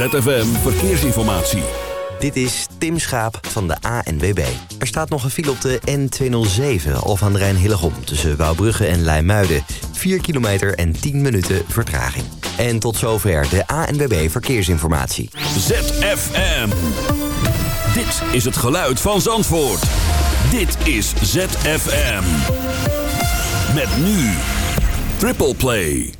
ZFM Verkeersinformatie. Dit is Tim Schaap van de ANWB. Er staat nog een file op de N207 of aan de Rijn Hillegom... tussen Wouwbrugge en Leimuiden. 4 kilometer en 10 minuten vertraging. En tot zover de ANWB Verkeersinformatie. ZFM. Dit is het geluid van Zandvoort. Dit is ZFM. Met nu Triple Play.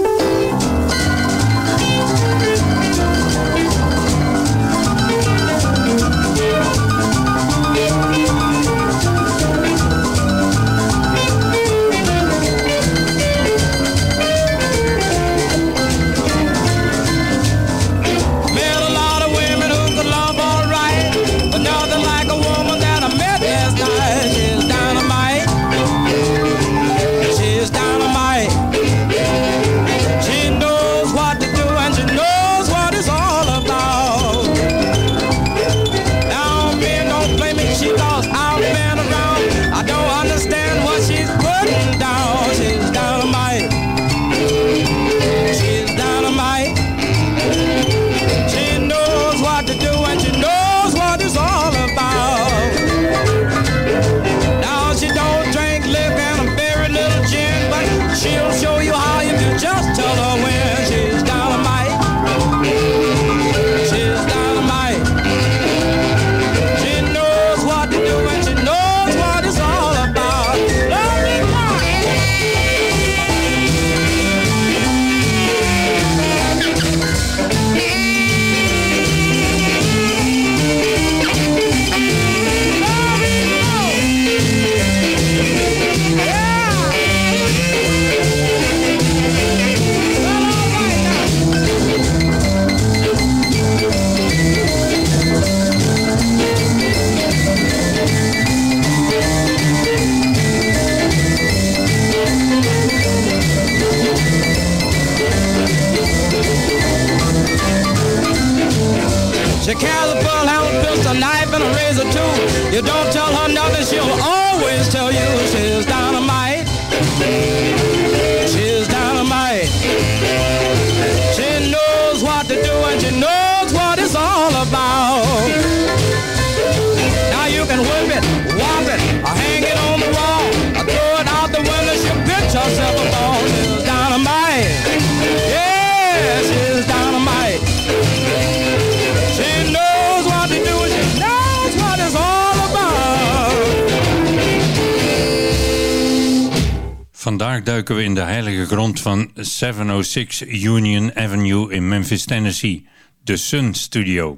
706 Union Avenue in Memphis, Tennessee, de Sun Studio.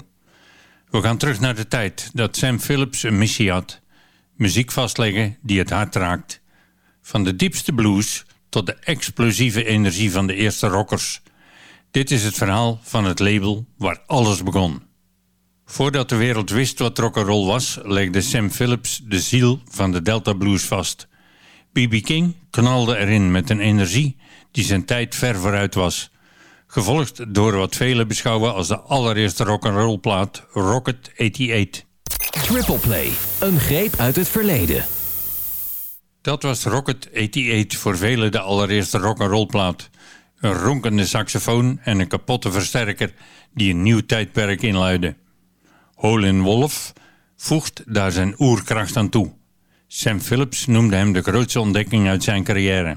We gaan terug naar de tijd dat Sam Phillips een missie had. Muziek vastleggen die het hart raakt. Van de diepste blues tot de explosieve energie van de eerste rockers. Dit is het verhaal van het label waar alles begon. Voordat de wereld wist wat rock'n'roll was, legde Sam Phillips de ziel van de Delta Blues vast. B.B. King knalde erin met een energie die zijn tijd ver vooruit was. Gevolgd door wat velen beschouwen als de allereerste rock'n'roll plaat Rocket 88. Triple Play, een greep uit het verleden. Dat was Rocket 88 voor velen de allereerste rock'n'roll plaat. Een ronkende saxofoon en een kapotte versterker die een nieuw tijdperk inluidde. Holin Wolf voegt daar zijn oerkracht aan toe. Sam Phillips noemde hem de grootste ontdekking uit zijn carrière.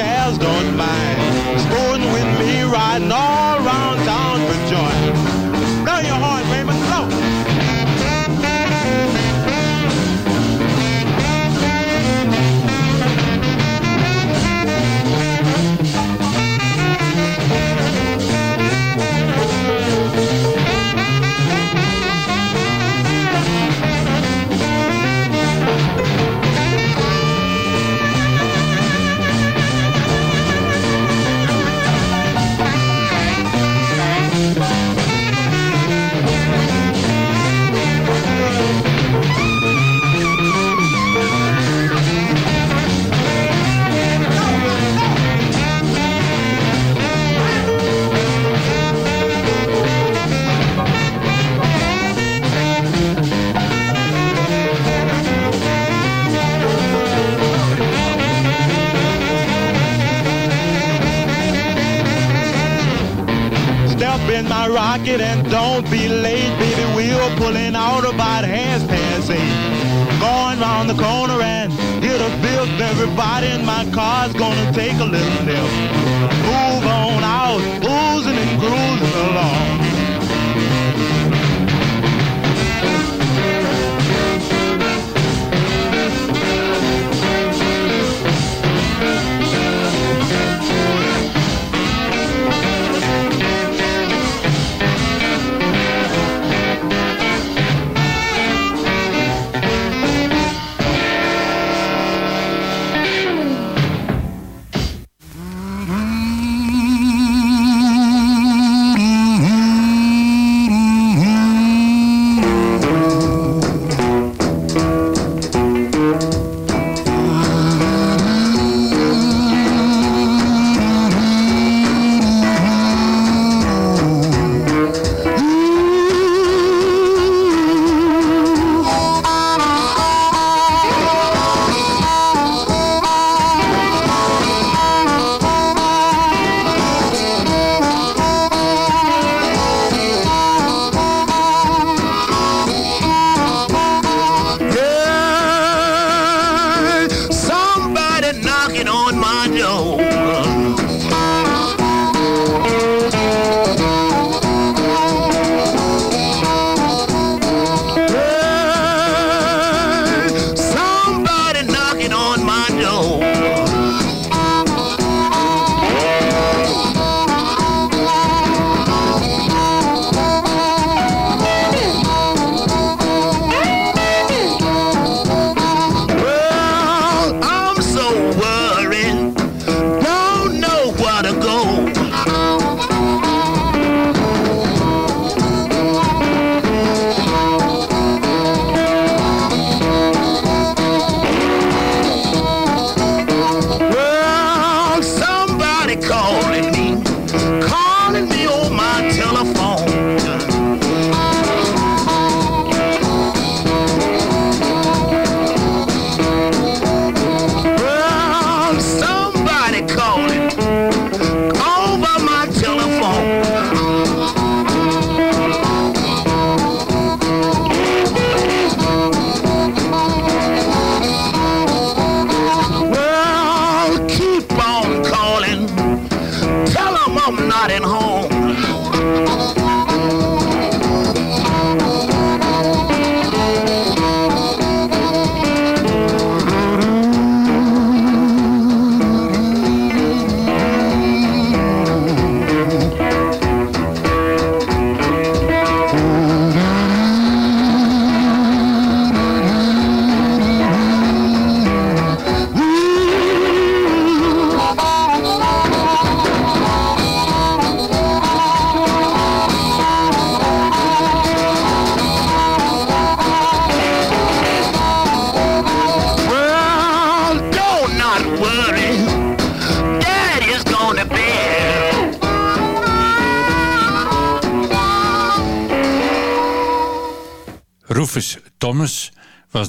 And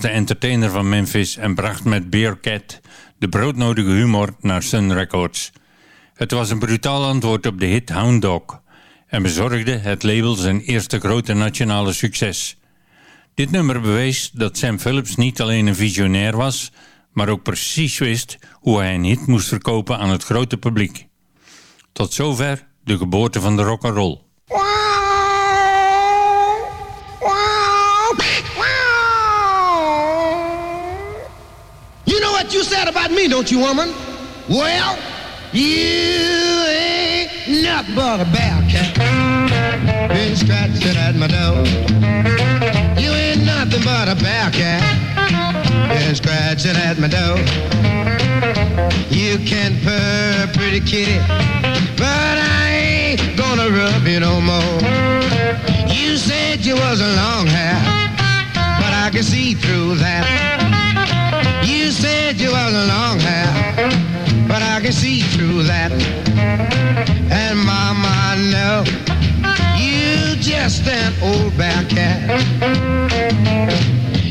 de entertainer van Memphis en bracht met Bearcat de broodnodige humor naar Sun Records. Het was een brutaal antwoord op de hit Hound Dog en bezorgde het label zijn eerste grote nationale succes. Dit nummer bewees dat Sam Phillips niet alleen een visionair was, maar ook precies wist hoe hij een hit moest verkopen aan het grote publiek. Tot zover de geboorte van de rock'n'roll. You said about me, don't you, woman? Well, you ain't nothing but a bear cat. Been scratching at my door. You ain't nothing but a bear cat. Been scratching at my door. You can purr, pretty kitty, but I ain't gonna rub you no more. You said you was a long hair, but I can see through that. You said you was a long hair, but I can see through that. And mama, I know you just an old bear cat.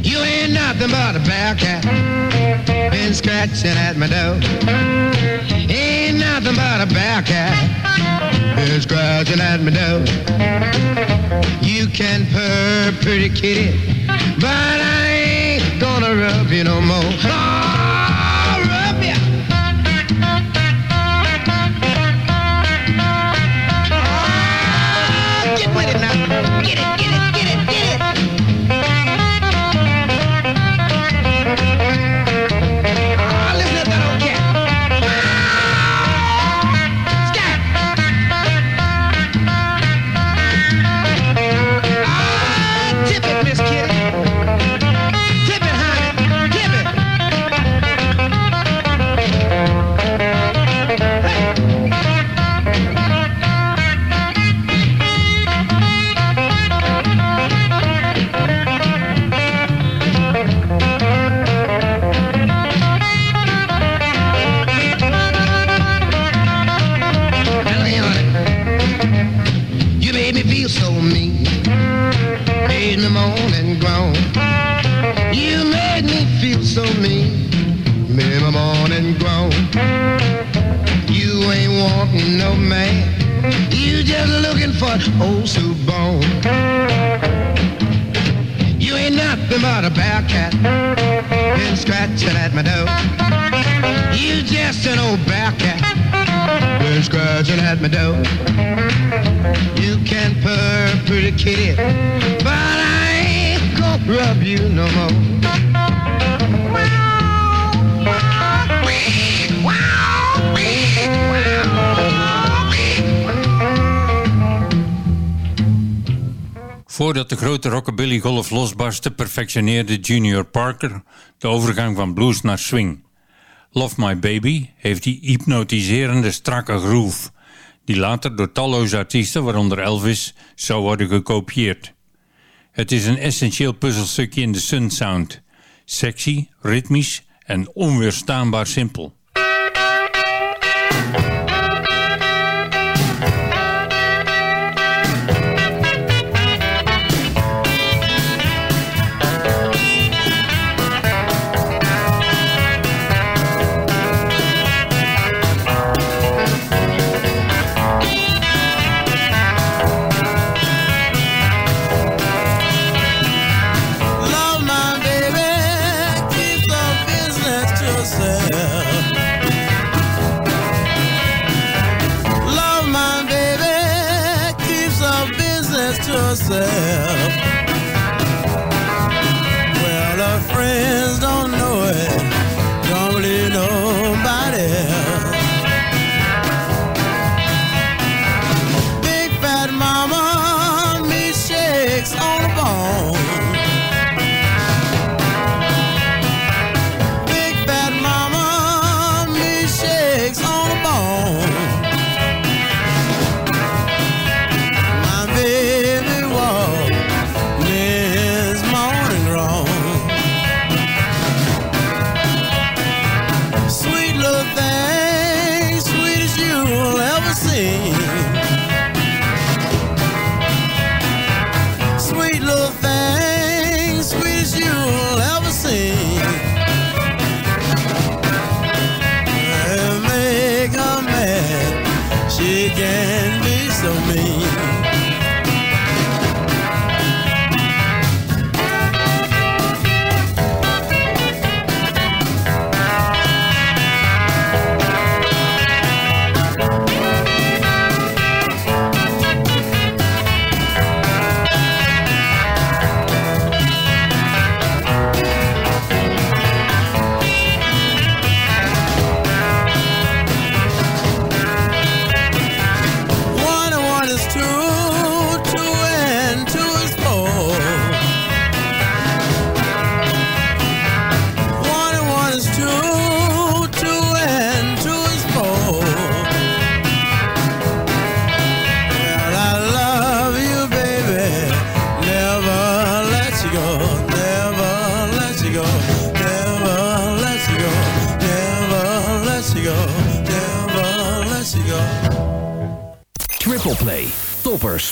You ain't nothing but a bear cat. Been scratching at my door. Ain't nothing but a bear cat. Been scratching at my door. You can purr, pretty kitty, but I ain't gonna rub you no more. Been scratching at my door. You just an old bear cat. Been scratching at my door. You can purr, pretty kitty, but I ain't gonna rub you no more. Voordat de grote rockabilly golf losbarstte, perfectioneerde Junior Parker de overgang van blues naar swing. Love My Baby heeft die hypnotiserende strakke groove, die later door talloze artiesten, waaronder Elvis, zou worden gekopieerd. Het is een essentieel puzzelstukje in de Sun Sound. Sexy, ritmisch en onweerstaanbaar simpel. Mad.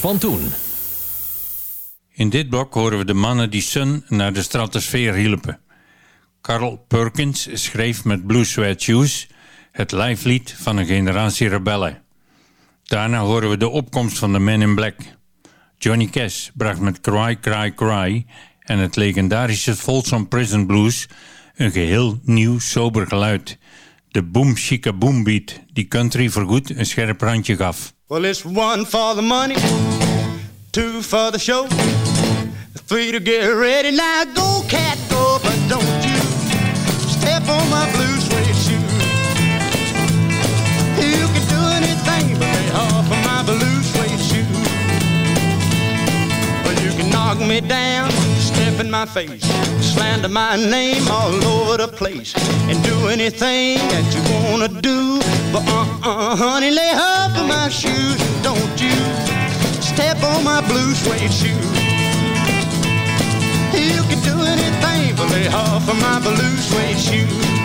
Van toen. In dit blok horen we de mannen die Sun naar de stratosfeer hielpen. Carl Perkins schreef met Blue Sweat Shoes het lijflied van een generatie rebellen. Daarna horen we de opkomst van de Men in Black. Johnny Cash bracht met Cry Cry Cry en het legendarische Folsom Prison Blues een geheel nieuw sober geluid. De boom shika boom beat die country voorgoed een scherp randje gaf. Well, it's one for the money, two for the show, three to get ready. Now go, cat, go, but don't you step on my blue suede shoe. You can do anything but lay off of my blue suede shoe. Well, you can knock me down, step in my face, slander my name all over the place, and do anything that you wanna do. But uh-uh, honey, lay off of my shoes, don't you step on my blue suede shoe. You can do anything but lay off of my blue suede shoe.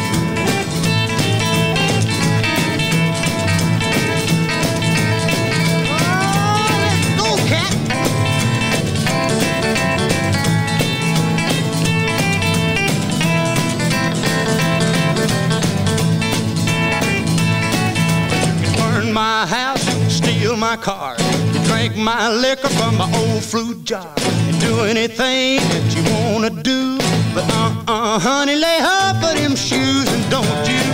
My car, you drink my liquor from my old fruit jar, and do anything that you wanna do. But uh-uh, honey, lay off of them shoes and don't you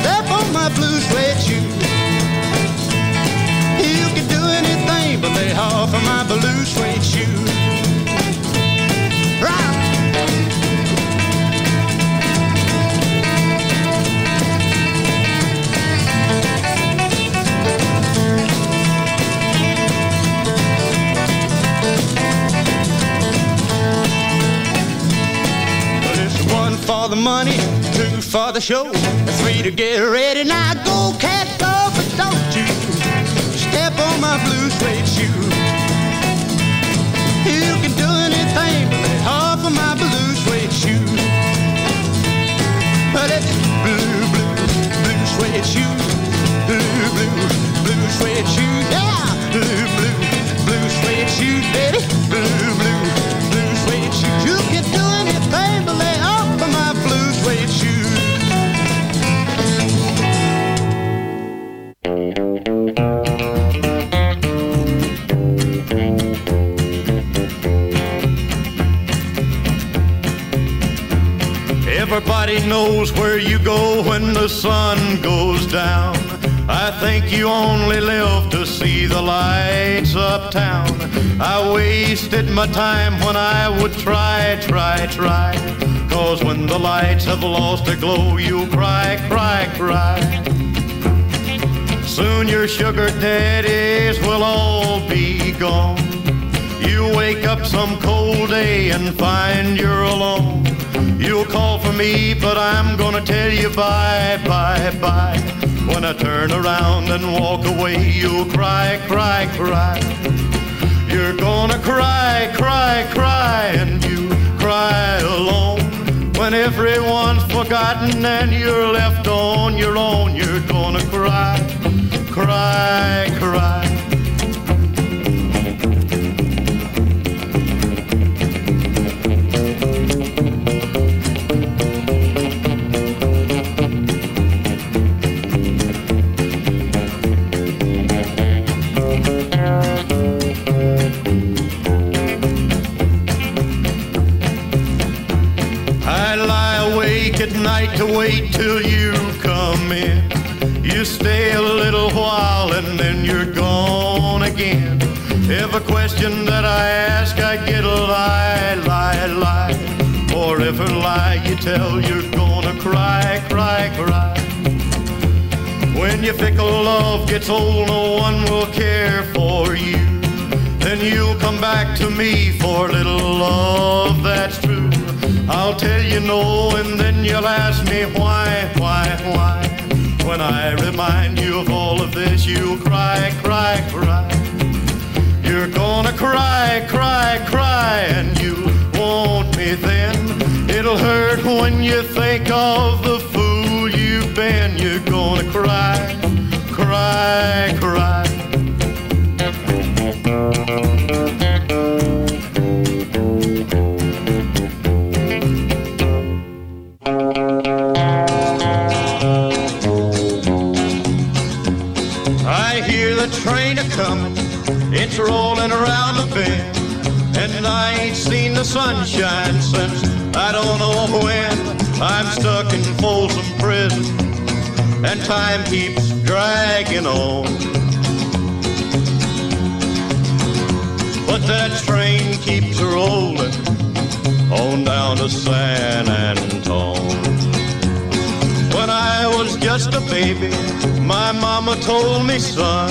step on my blue suede shoe. You can do anything but lay off of my blue suede shoe. For the money, two for the show, three to get ready. Now go, cat, go, but don't you step on my blue suede shoe. You can do anything but off of my blue suede shoe. But it's blue, blue, blue suede shoe. Blue, blue, blue suede shoe. Yeah, blue, blue, blue suede shoe, baby. Knows where you go when the sun goes down. I think you only live to see the lights uptown. I wasted my time when I would try, try, try. Cause when the lights have lost their glow, you'll cry, cry, cry. Soon your sugar daddies will all be gone. You wake up some cold day and find you're alone. You'll call for me, but I'm gonna tell you bye, bye, bye. When I turn around and walk away, you'll cry, cry, cry. You're gonna cry, cry, cry, and you cry alone. When everyone's forgotten and you're left on your own, you're gonna cry, cry, cry. Tell, you're gonna cry, cry, cry. When your fickle love gets old, no one will care for you. Then you'll come back to me for a little love that's true. I'll tell you no, and then you'll ask me why, why, why. When I remind you of all of this, you'll cry, cry, cry. You're gonna cry, cry, cry, and you want me then. It'll hurt when you think of the fool you've been. You're gonna cry, cry, cry. I hear the train a comin', it's rolling around the bend, and I ain't seen the sunshine since I don't know when. I'm stuck in Folsom Prison, and time keeps dragging on. But that train keeps rolling on down to San Antone. When I was just a baby, my mama told me, son,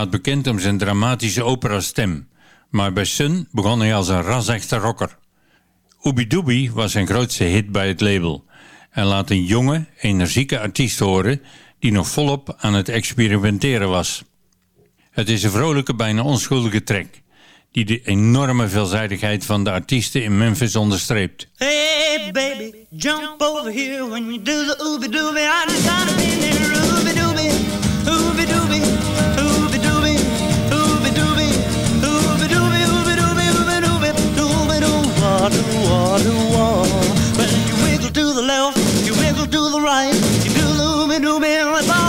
Staat bekend om zijn dramatische operastem, maar bij Sun begon hij als een ras-echte rocker. Ooby Dooby was zijn grootste hit bij het label en laat een jonge, energieke artiest horen die nog volop aan het experimenteren was. Het is een vrolijke, bijna onschuldige track die de enorme veelzijdigheid van de artiesten in Memphis onderstreept. Hey baby, jump over here when you do the dooby. I just gotta be doo, wah doo. Well, you wiggle to the left, you wiggle to the right, you do the ooby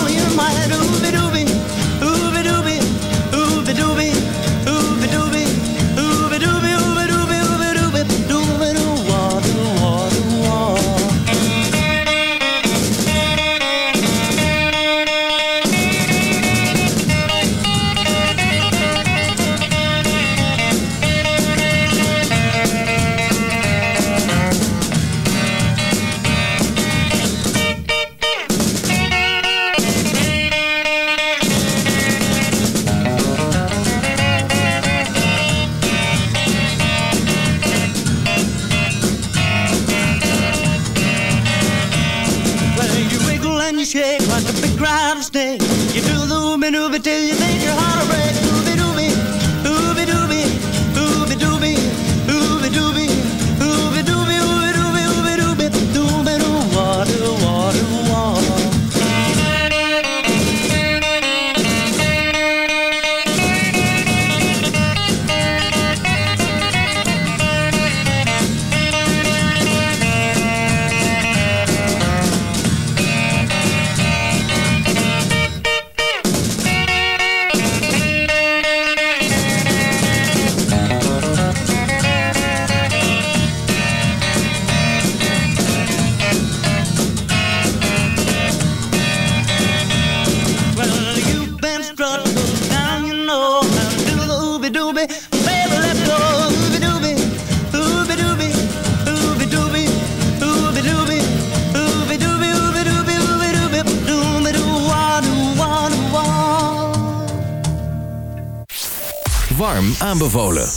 Aanbevolen.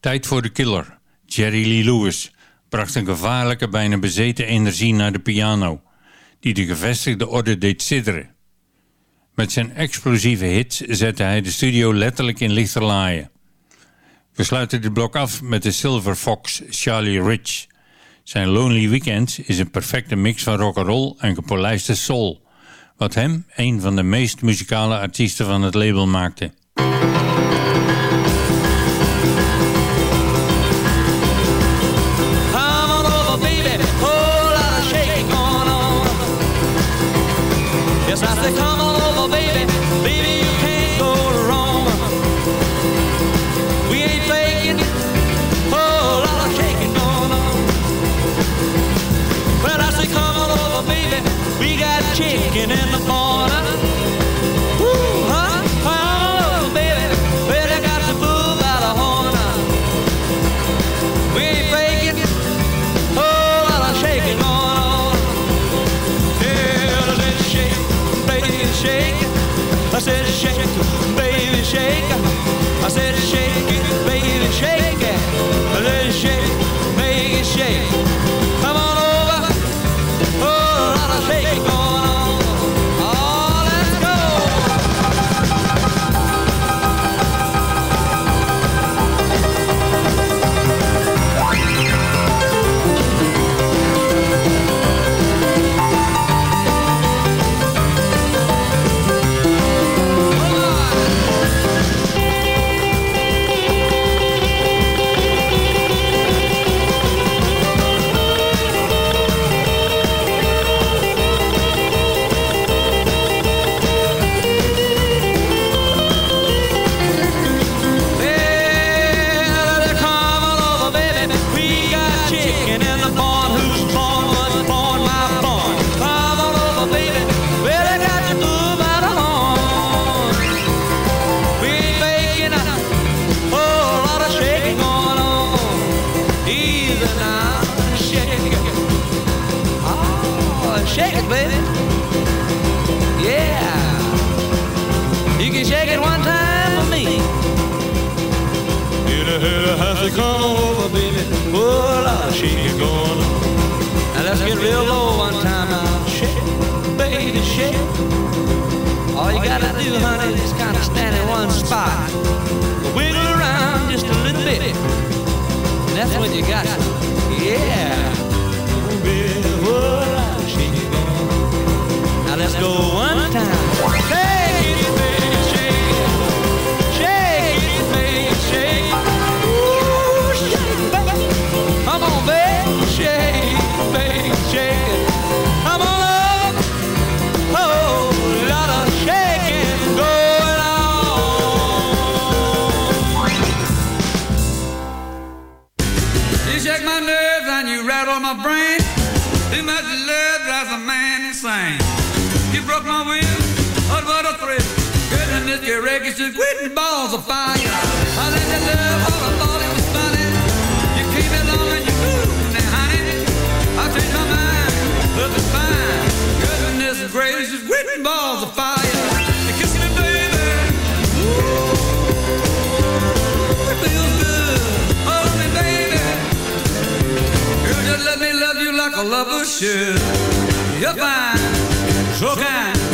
Tijd voor de killer. Jerry Lee Lewis bracht een gevaarlijke, bijna bezeten energie naar de piano, die de gevestigde orde deed sidderen. Met zijn explosieve hits zette hij de studio letterlijk in lichterlaaien. We sluiten dit blok af met de Silver Fox Charlie Rich. Zijn Lonely Weekend is een perfecte mix van rock'n'roll en gepolijste soul, wat hem een van de meest muzikale artiesten van het label maakte. Thank you. this here record's just quitting balls of fire. I let that love all I thought it was funny. You came along and you moved now, honey. I changed my mind, but it's fine. Goodness gracious, just quitting balls of fire. Let me love you like a lover should. You're fine, so kind.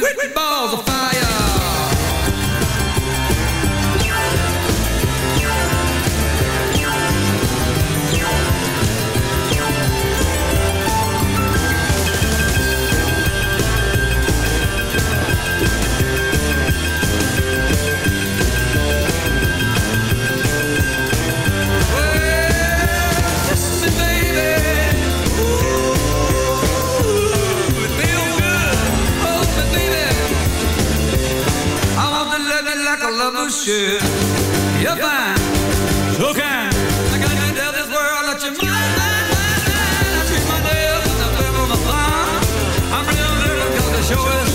with balls You're fine. So. I gotta tell this world that you're mine. I my nails and I. I'm real.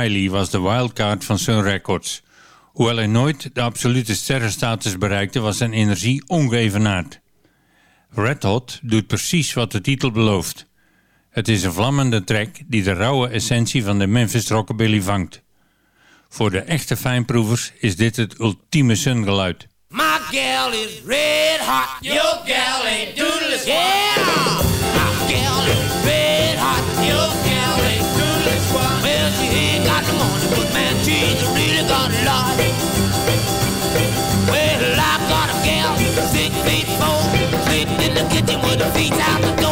Riley was de wildcard van Sun Records. Hoewel hij nooit de absolute sterrenstatus bereikte, was zijn energie ongevenaard. Red Hot doet precies wat de titel belooft. Het is een vlammende track die de rauwe essentie van de Memphis Rockabilly vangt. Voor de echte fijnproevers is dit het ultieme sungeluid. My gal is red hot, your gal ain't doodless. Yeah! Put the feet out the door.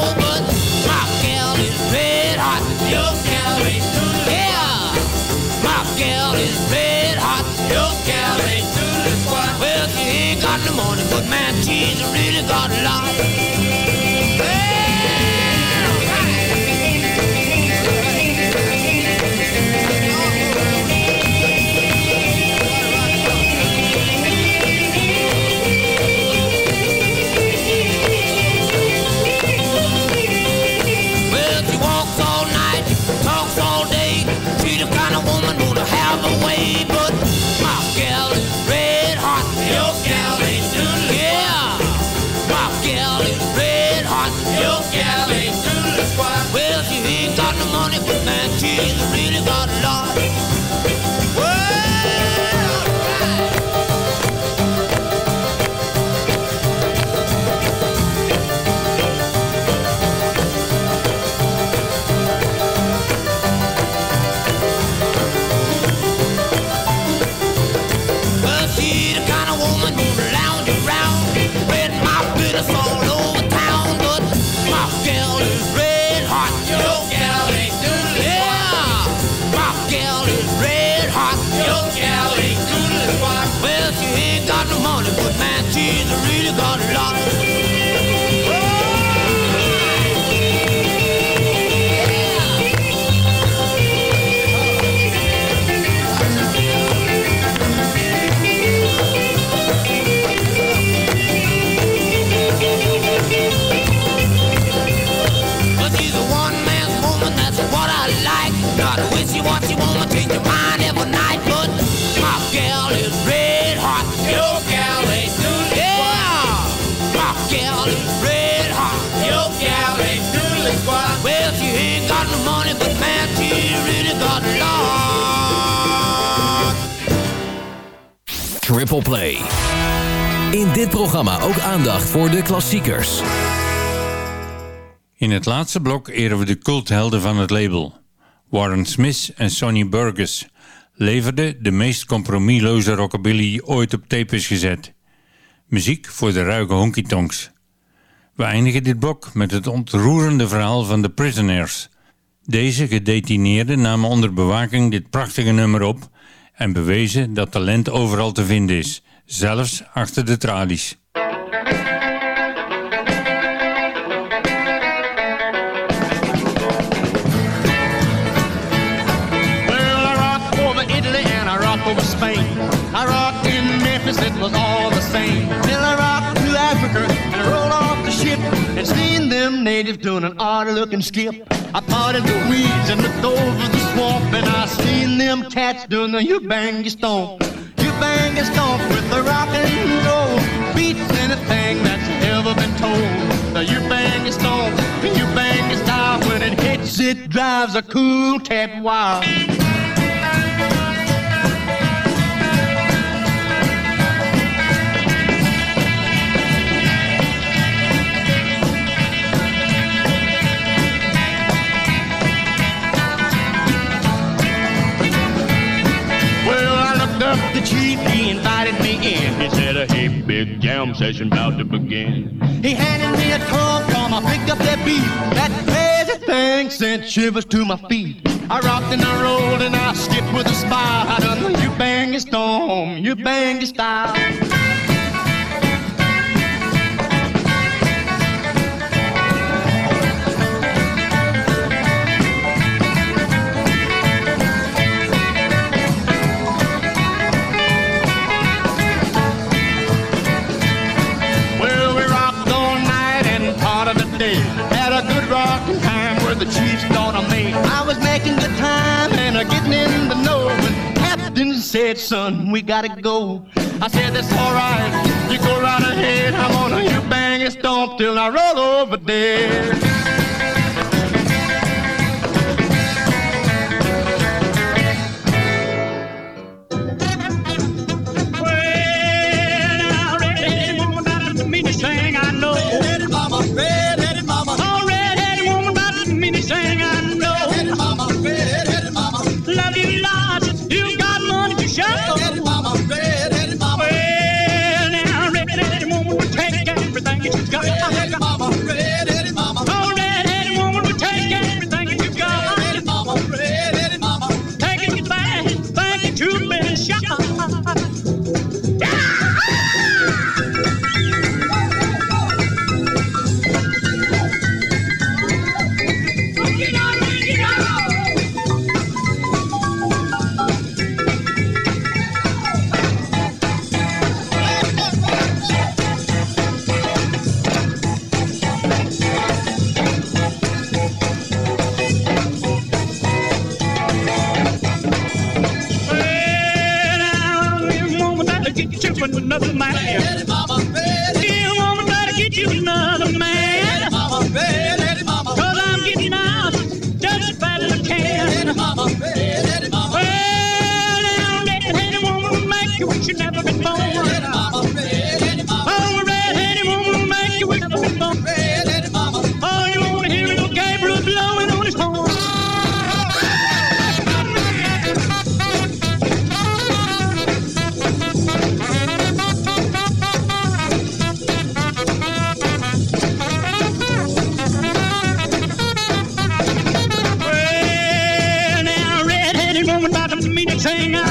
Ripple Play. In dit programma ook aandacht voor de klassiekers. In het laatste blok eren we de culthelden van het label. Warren Smith en Sonny Burgess leverden de meest compromisloze rockabilly ooit op tape is gezet. Muziek voor de ruige honky-tonks. We eindigen dit blok met het ontroerende verhaal van de Prisoners. Deze gedetineerden namen onder bewaking dit prachtige nummer op en bewezen dat talent overal te vinden is, zelfs achter de tralies. Natives doing an odd looking skip. I parted the weeds and looked over the swamp and I seen them cats doing the Ubangi stomp. you bang you stomp with the rock and roll beats anything that's ever been told. The you bang you stomp, the Ubangi style when it hits it drives a cool cat wild. The chief, he invited me in. He said, hey, big jam session about to begin. He handed me a tom tom, I picked up that beat. That crazy thing sent shivers to my feet. I rocked and I rolled and I skipped with a smile. I done the you bang it storm, you bang it style. Said, son, we gotta go. I said, that's all right. You go right ahead. I'm gonna you bang and stomp till I roll over dead. Everything that the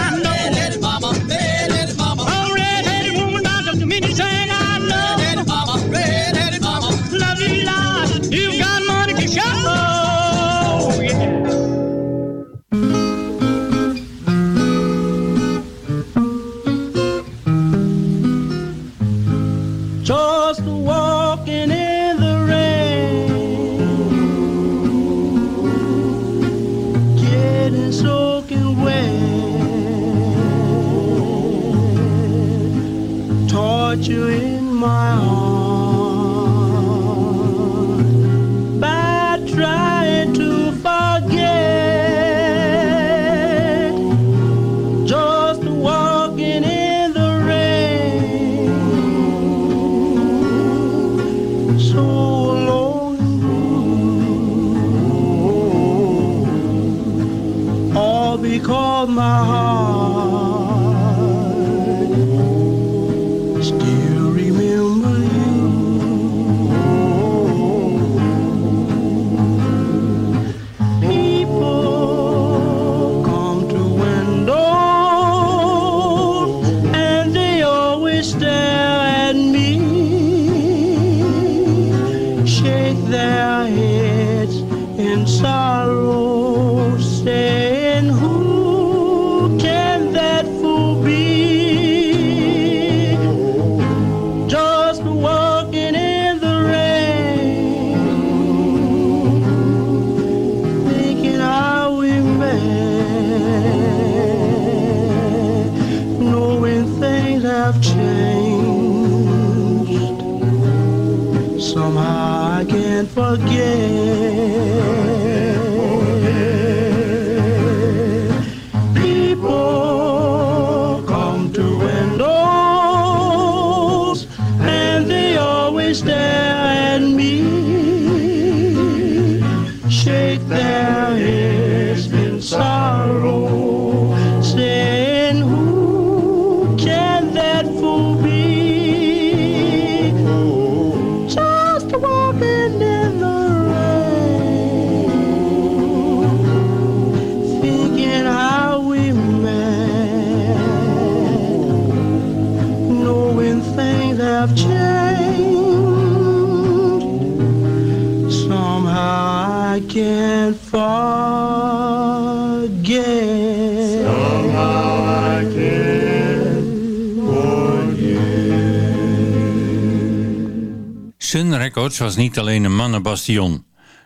Was niet alleen een mannenbastion.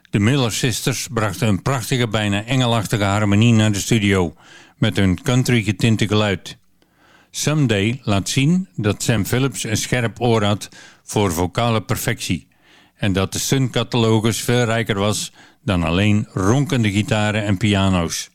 De Miller Sisters brachten een prachtige, bijna engelachtige harmonie naar de studio, met hun country getinte geluid. Someday laat zien dat Sam Phillips een scherp oor had voor vocale perfectie en dat de Sun-catalogus veel rijker was dan alleen ronkende gitaren en piano's.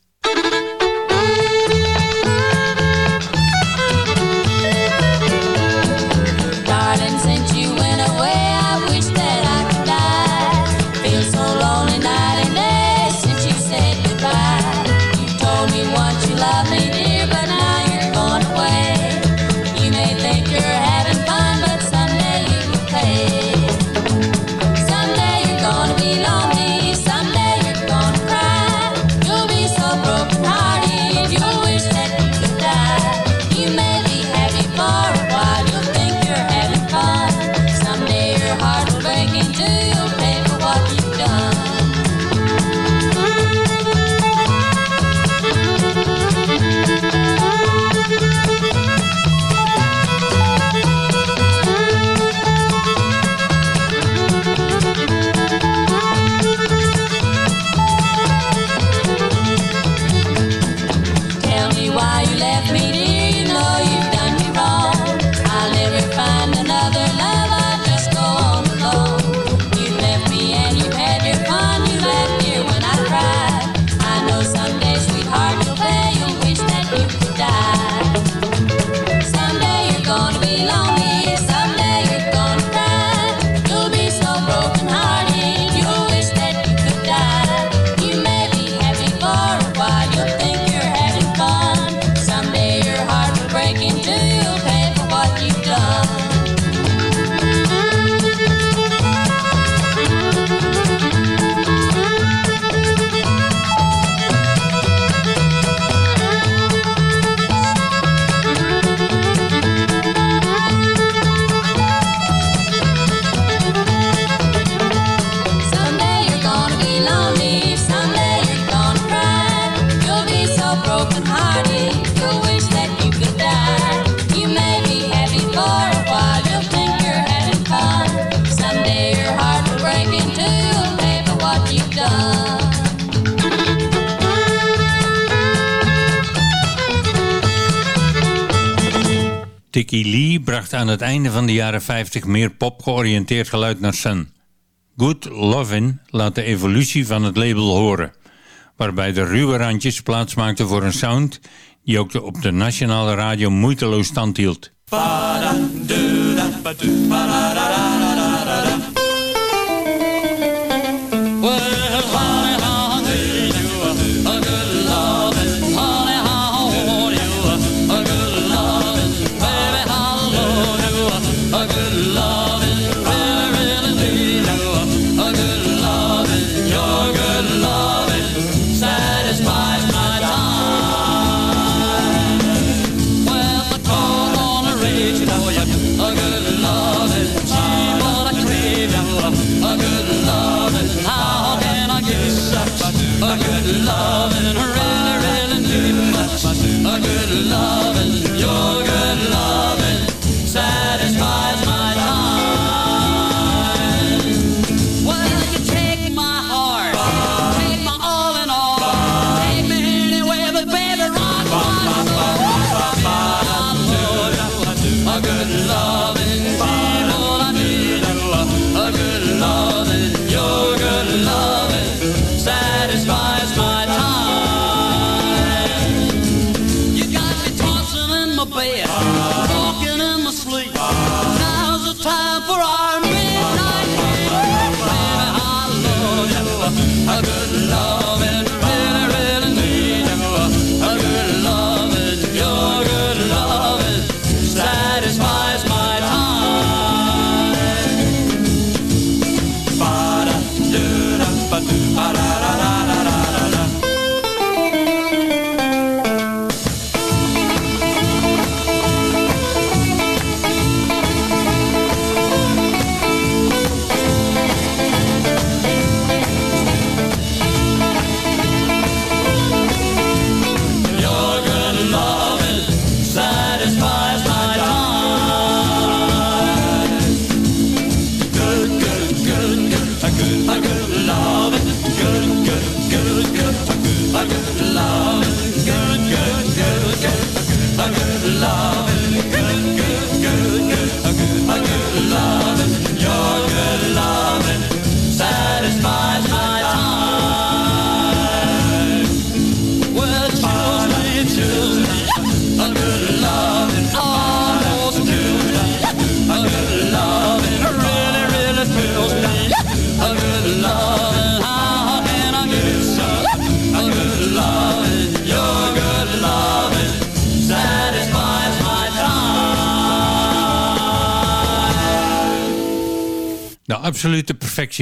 Tiki Lee bracht aan het einde van de jaren 50 meer pop-georiënteerd geluid naar Sun. Good Lovin' laat de evolutie van het label horen, waarbij de ruwe randjes plaatsmaakten voor een sound die ook op de nationale radio moeiteloos stand hield.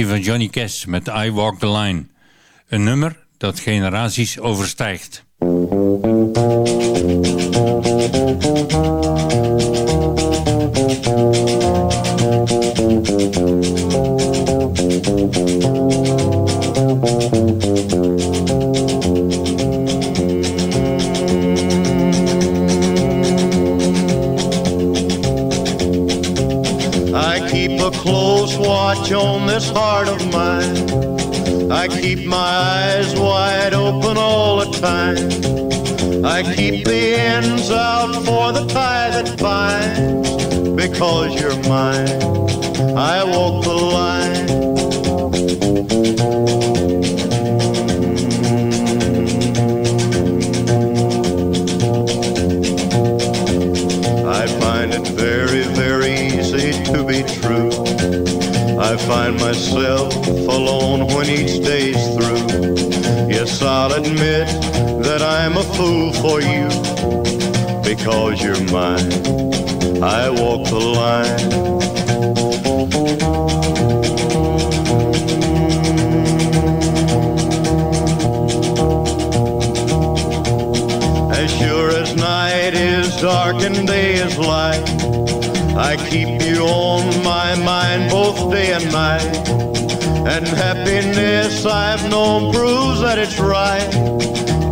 Van Johnny Cash met I Walk the Line. Een nummer dat generaties overstijgt. I keep the ends out for the tie that binds. Because you're mine, I walk the line. Mm. I find it very, very easy to be true. I find myself alone when each day's through. Yes, I'll admit that I'm a fool for you because you're mine. I walk the line. As sure as night is dark and day is light, I keep you on my mind both day and night. And happiness I've known proves that it's right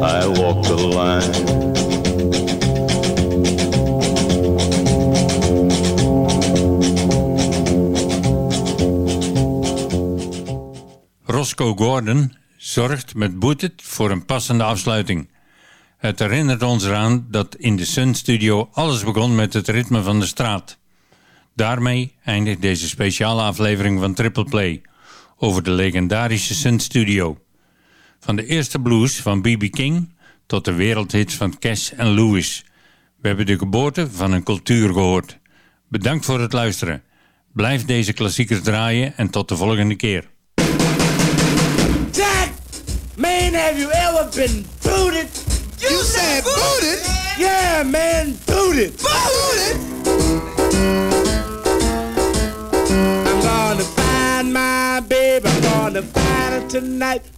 I walk the line. Roscoe Gordon zorgt met Boot It voor een passende afsluiting. Het herinnert ons eraan dat in de Sun Studio alles begon met het ritme van de straat. Daarmee eindigt deze speciale aflevering van Triple Play over de legendarische Sun Studio. Van de eerste blues van B.B. King tot de wereldhits van Cash en Lewis. We hebben de geboorte van een cultuur gehoord. Bedankt voor het luisteren. Blijf deze klassiekers draaien en tot de volgende keer. Jack, man, have you ever been booted? You, said booted? Yeah, man, booted. Booted? I'm gonna find my baby. I'm gonna find her tonight.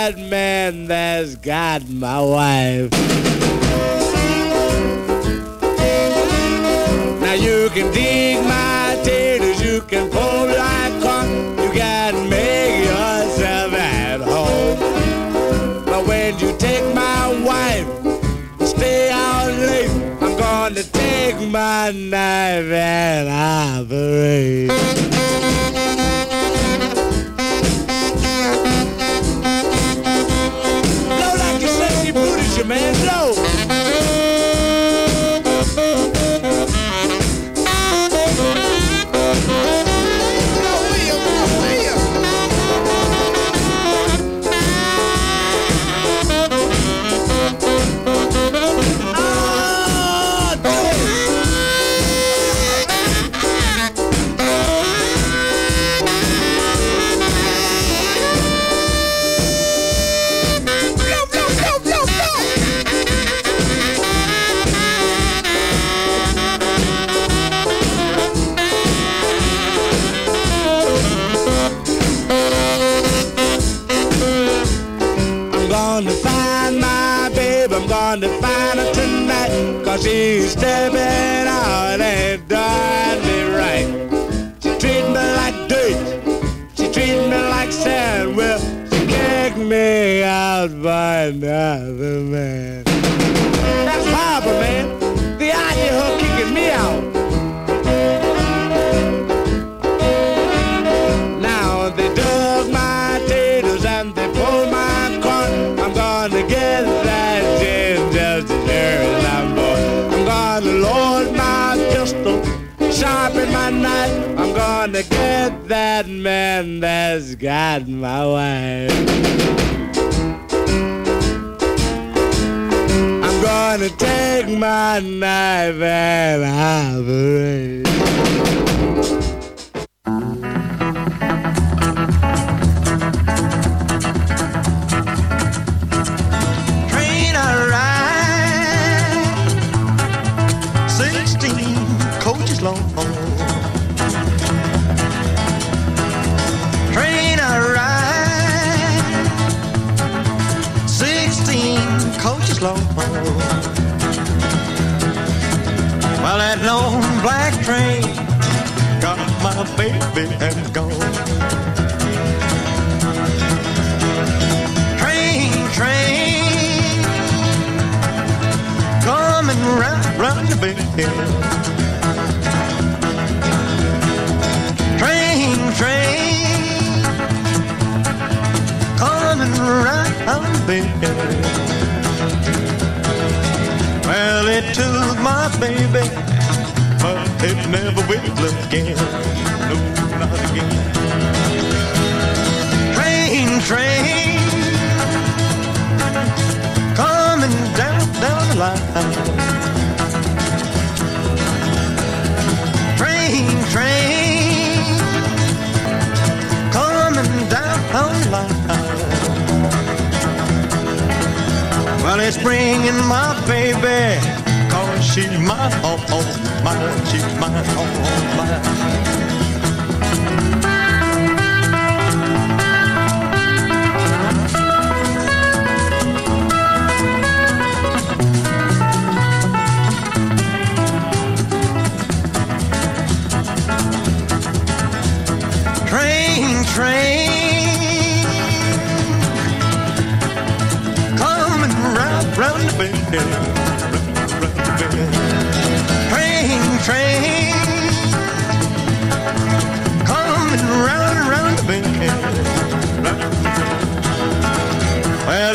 that man that's got my wife. Now you can dig my taters, you can pull like corn, you can make yourself at home. But when you take my wife, stay out late. I'm gonna take my knife and operate. Your man, blow. Another man. That's horrible, man. The idea of her kicking me out. Now they dug my potatoes and they pulled my corn. I'm gonna get that gin just as sure as I'm born. I'm gonna load my pistol, sharpen my knife. I'm gonna get that man that's got my wife. Gonna take my knife and I'll operate.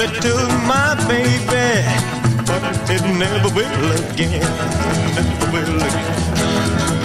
It took my baby, but it never will again, never will again.